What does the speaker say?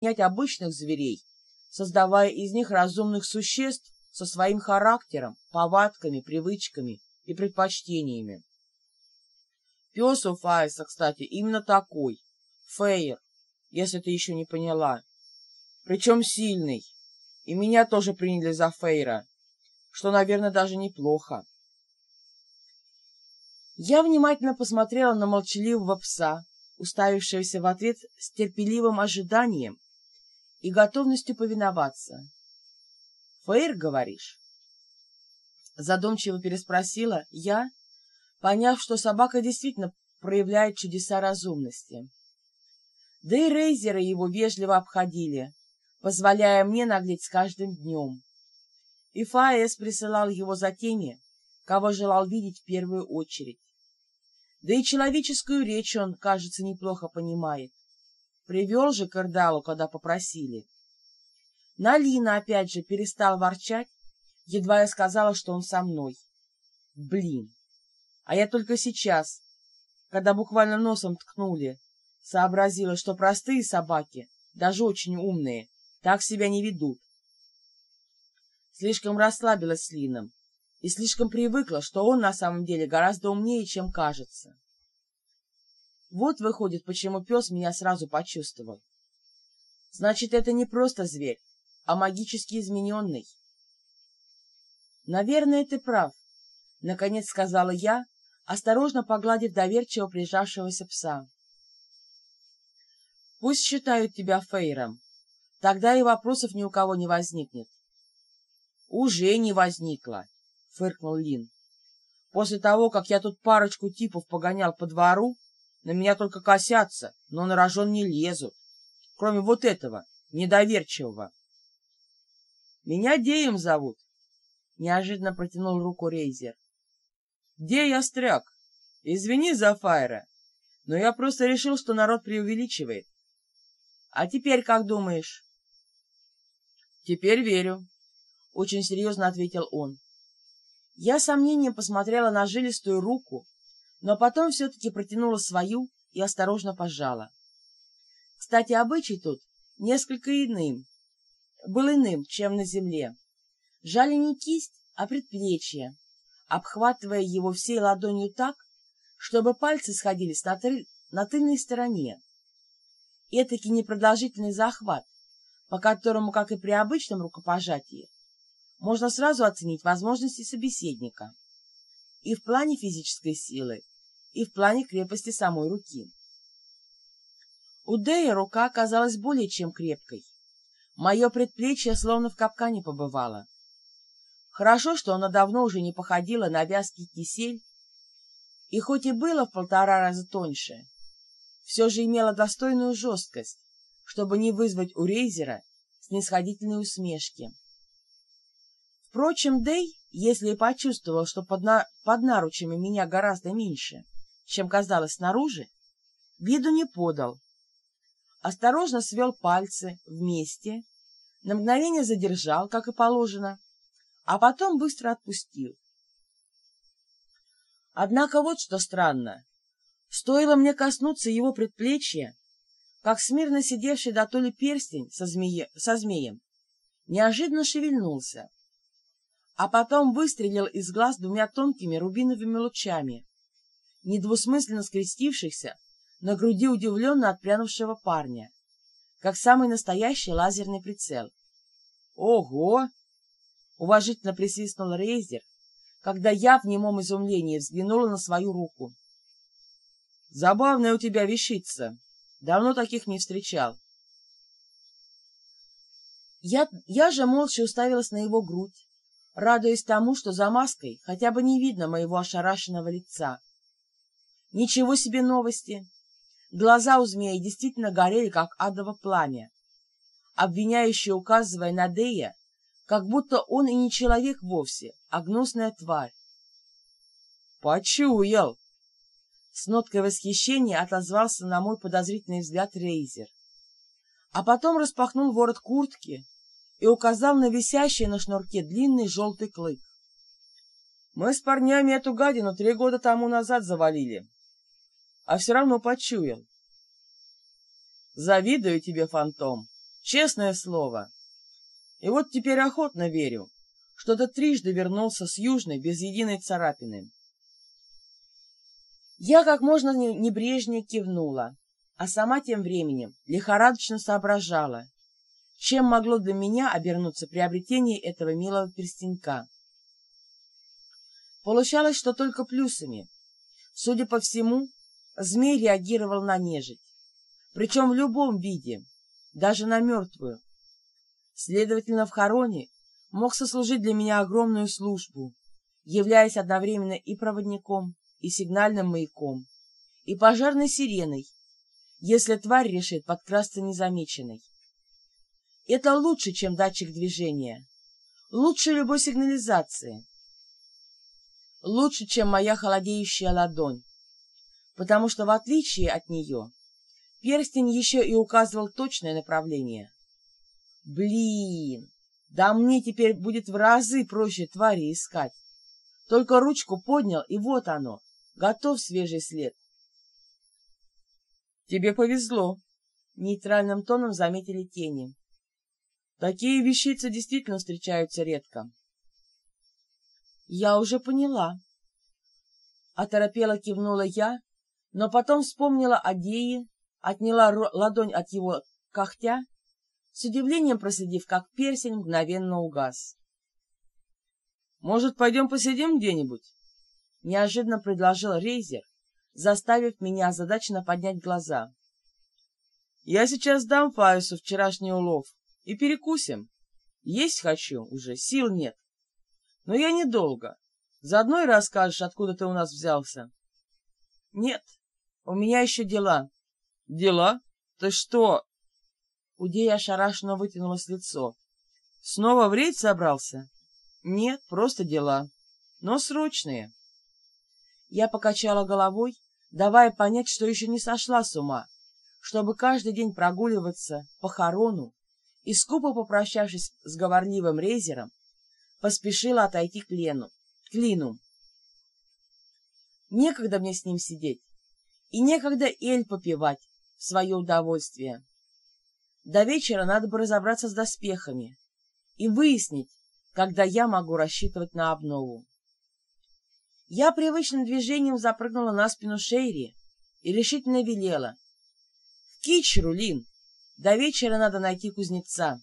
подчинять обычных зверей, создавая из них разумных существ со своим характером, повадками, привычками и предпочтениями. Пес у Фаиса, кстати, именно такой. Фейер, если ты еще не поняла. Причем сильный. И меня тоже приняли за Фейра, что, наверное, даже неплохо. Я внимательно посмотрела на молчаливого пса, уставившегося в ответ с терпеливым ожиданием и готовностью повиноваться. «Фейр, говоришь?» Задумчиво переспросила я, поняв, что собака действительно проявляет чудеса разумности. Да и рейзеры его вежливо обходили, позволяя мне наглеть с каждым днем. И Фаэс присылал его за теми, кого желал видеть в первую очередь. Да и человеческую речь он, кажется, неплохо понимает. Привел же к когда попросили. Налина опять же перестал ворчать, едва я сказала, что он со мной. Блин! А я только сейчас, когда буквально носом ткнули, сообразила, что простые собаки, даже очень умные, так себя не ведут. Слишком расслабилась с Лином и слишком привыкла, что он на самом деле гораздо умнее, чем кажется. Вот выходит, почему пес меня сразу почувствовал. Значит, это не просто зверь, а магически измененный. Наверное, ты прав, — наконец сказала я, осторожно погладив доверчиво прижавшегося пса. Пусть считают тебя Фейром, тогда и вопросов ни у кого не возникнет. Уже не возникло, — фыркнул Лин. После того, как я тут парочку типов погонял по двору, на меня только косятся, но на рожон не лезут, кроме вот этого, недоверчивого. Меня Деем зовут, — неожиданно протянул руку Рейзер. Дей Остряк, извини за Файра, но я просто решил, что народ преувеличивает. А теперь как думаешь? Теперь верю, — очень серьезно ответил он. Я сомнением посмотрела на жилистую руку, но потом все-таки протянула свою и осторожно пожала. Кстати, обычай тут несколько иным, был иным, чем на земле. Жали не кисть, а предплечье, обхватывая его всей ладонью так, чтобы пальцы сходились на, тыль, на тыльной стороне. Этакий непродолжительный захват, по которому, как и при обычном рукопожатии, можно сразу оценить возможности собеседника и в плане физической силы, и в плане крепости самой руки. У Дэя рука оказалась более чем крепкой. Мое предплечье словно в капкане побывало. Хорошо, что оно давно уже не походило на вязкий кисель, и хоть и было в полтора раза тоньше, все же имело достойную жесткость, чтобы не вызвать у Рейзера снисходительной усмешки. Впрочем, Дэй, если и почувствовал, что под, на... под наручами меня гораздо меньше, чем казалось снаружи, виду не подал. Осторожно свел пальцы вместе, на мгновение задержал, как и положено, а потом быстро отпустил. Однако вот что странно. Стоило мне коснуться его предплечья, как смирно сидевший до то ли перстень со, змее... со змеем неожиданно шевельнулся, а потом выстрелил из глаз двумя тонкими рубиновыми лучами, недвусмысленно скрестившихся на груди удивленно отпрянувшего парня, как самый настоящий лазерный прицел. «Ого!» — уважительно присвистнул Рейзер, когда я в немом изумлении взглянула на свою руку. «Забавная у тебя вещица. Давно таких не встречал». Я, я же молча уставилась на его грудь, радуясь тому, что за маской хотя бы не видно моего ошарашенного лица. Ничего себе новости! Глаза у змеи действительно горели, как адово пламя, обвиняющие указывая на Дея, как будто он и не человек вовсе, а гнусная тварь. «Почуял!» С ноткой восхищения отозвался на мой подозрительный взгляд Рейзер. А потом распахнул ворот куртки и указал на висящий на шнурке длинный желтый клык. «Мы с парнями эту гадину три года тому назад завалили а все равно почуял. Завидую тебе, фантом. Честное слово. И вот теперь охотно верю, что ты трижды вернулся с Южной без единой царапины. Я как можно небрежнее кивнула, а сама тем временем лихорадочно соображала, чем могло для меня обернуться приобретение этого милого перстенька. Получалось, что только плюсами. Судя по всему, змей реагировал на нежить, причем в любом виде, даже на мертвую. Следовательно, в хороне мог сослужить для меня огромную службу, являясь одновременно и проводником, и сигнальным маяком, и пожарной сиреной, если тварь решит подкрасться незамеченной. Это лучше, чем датчик движения, лучше любой сигнализации, лучше, чем моя холодеющая ладонь, потому что, в отличие от нее, перстень еще и указывал точное направление. Блин, да мне теперь будет в разы проще твари искать. Только ручку поднял, и вот оно, готов свежий след. Тебе повезло, нейтральным тоном заметили тени. Такие вещицы действительно встречаются редко. Я уже поняла. Оторопела кивнула я, но потом вспомнила о Дее, отняла ладонь от его когтя, с удивлением проследив, как персень мгновенно угас. «Может, пойдем посидим где-нибудь?» — неожиданно предложил Рейзер, заставив меня озадаченно поднять глаза. «Я сейчас дам Фаису вчерашний улов и перекусим. Есть хочу уже, сил нет». Но я недолго. Заодно и расскажешь, откуда ты у нас взялся. Нет, у меня еще дела. Дела? Ты что? Удея ошарашенно вытянулось лицо. Снова в рейд собрался? Нет, просто дела. Но срочные. Я покачала головой, давая понять, что еще не сошла с ума, чтобы каждый день прогуливаться по хорону и, скупо попрощавшись с говорливым рейзером, поспешила отойти к Лену, к Лину. Некогда мне с ним сидеть, и некогда эль попивать в свое удовольствие. До вечера надо бы разобраться с доспехами и выяснить, когда я могу рассчитывать на обнову. Я привычным движением запрыгнула на спину Шейри и решительно велела. — В кичеру, Лин! До вечера надо найти кузнеца.